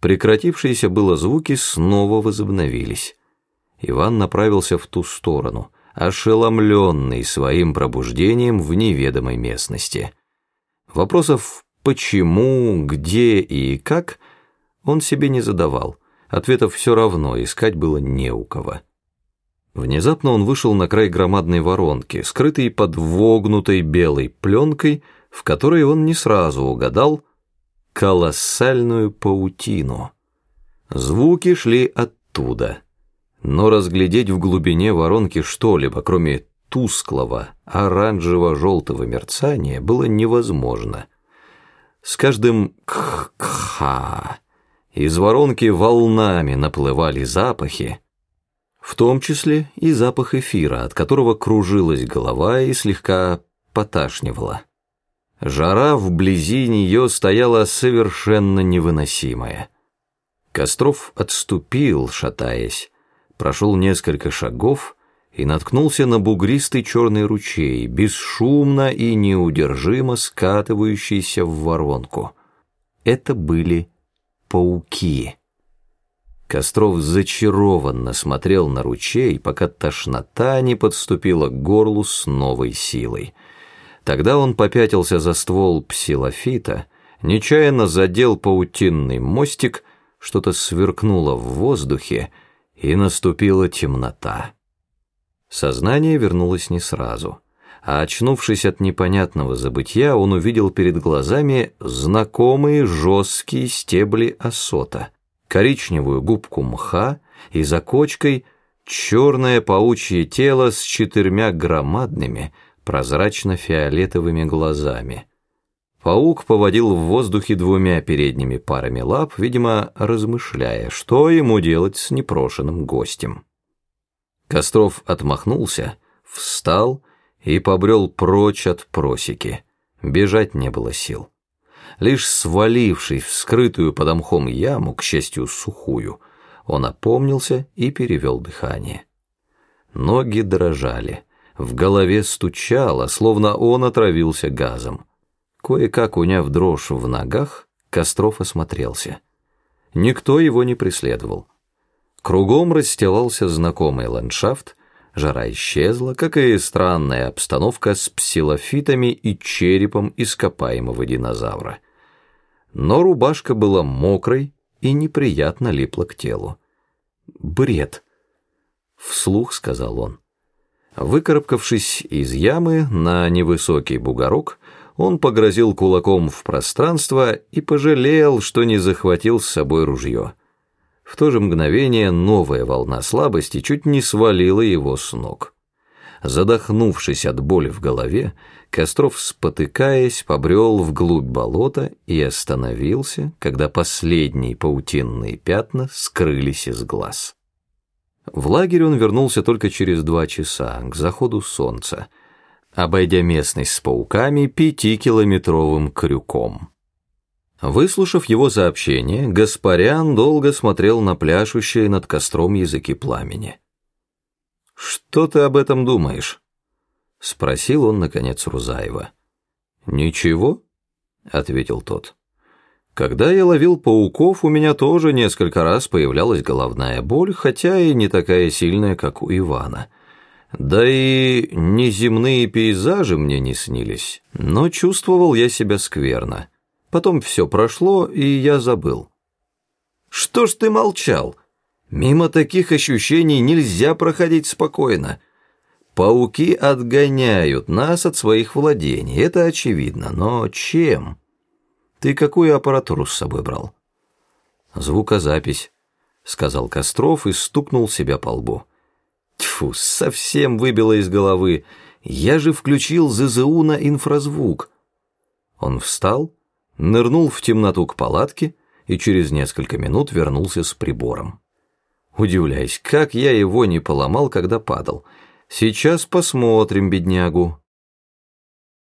Прекратившиеся было звуки снова возобновились. Иван направился в ту сторону, ошеломленный своим пробуждением в неведомой местности. Вопросов «почему», «где» и «как» он себе не задавал, ответов все равно искать было не у кого. Внезапно он вышел на край громадной воронки, скрытой под вогнутой белой пленкой, в которой он не сразу угадал колоссальную паутину. Звуки шли оттуда, но разглядеть в глубине воронки что-либо, кроме тусклого, оранжево-желтого мерцания, было невозможно. С каждым «кх-кха» из воронки волнами наплывали запахи, в том числе и запах эфира, от которого кружилась голова и слегка поташнивала. Жара вблизи нее стояла совершенно невыносимая. Костров отступил, шатаясь, прошел несколько шагов и наткнулся на бугристый черный ручей, бесшумно и неудержимо скатывающийся в воронку. Это были пауки. Костров зачарованно смотрел на ручей, пока тошнота не подступила к горлу с новой силой — Тогда он попятился за ствол псилофита, нечаянно задел паутинный мостик, что-то сверкнуло в воздухе, и наступила темнота. Сознание вернулось не сразу, а очнувшись от непонятного забытья, он увидел перед глазами знакомые жесткие стебли осота, коричневую губку мха и за кочкой черное паучье тело с четырьмя громадными, прозрачно-фиолетовыми глазами. Паук поводил в воздухе двумя передними парами лап, видимо, размышляя, что ему делать с непрошенным гостем. Костров отмахнулся, встал и побрел прочь от просеки. Бежать не было сил. Лишь свалившись в скрытую под мхом яму, к счастью, сухую, он опомнился и перевел дыхание. Ноги дрожали в голове стучало, словно он отравился газом. Кое-как уняв дрожь в ногах, Костров осмотрелся. Никто его не преследовал. Кругом расстилался знакомый ландшафт, жара исчезла, как и странная обстановка с псилофитами и черепом ископаемого динозавра. Но рубашка была мокрой и неприятно липла к телу. «Бред!» — вслух сказал он. Выкарабкавшись из ямы на невысокий бугорок, он погрозил кулаком в пространство и пожалел, что не захватил с собой ружье. В то же мгновение новая волна слабости чуть не свалила его с ног. Задохнувшись от боли в голове, Костров, спотыкаясь, побрел вглубь болота и остановился, когда последние паутинные пятна скрылись из глаз. В лагерь он вернулся только через два часа, к заходу солнца, обойдя местность с пауками пятикилометровым крюком. Выслушав его сообщение, Гаспарян долго смотрел на пляшущие над костром языки пламени. «Что ты об этом думаешь?» — спросил он, наконец, Рузаева. «Ничего», — ответил тот. Когда я ловил пауков, у меня тоже несколько раз появлялась головная боль, хотя и не такая сильная, как у Ивана. Да и неземные пейзажи мне не снились, но чувствовал я себя скверно. Потом все прошло, и я забыл. «Что ж ты молчал? Мимо таких ощущений нельзя проходить спокойно. Пауки отгоняют нас от своих владений, это очевидно, но чем?» Ты какую аппаратуру с собой брал? Звукозапись, сказал Костров и стукнул себя по лбу. Тьфу, совсем выбило из головы. Я же включил ЗЗУ на инфразвук. Он встал, нырнул в темноту к палатке и через несколько минут вернулся с прибором. Удивляюсь, как я его не поломал, когда падал. Сейчас посмотрим, беднягу.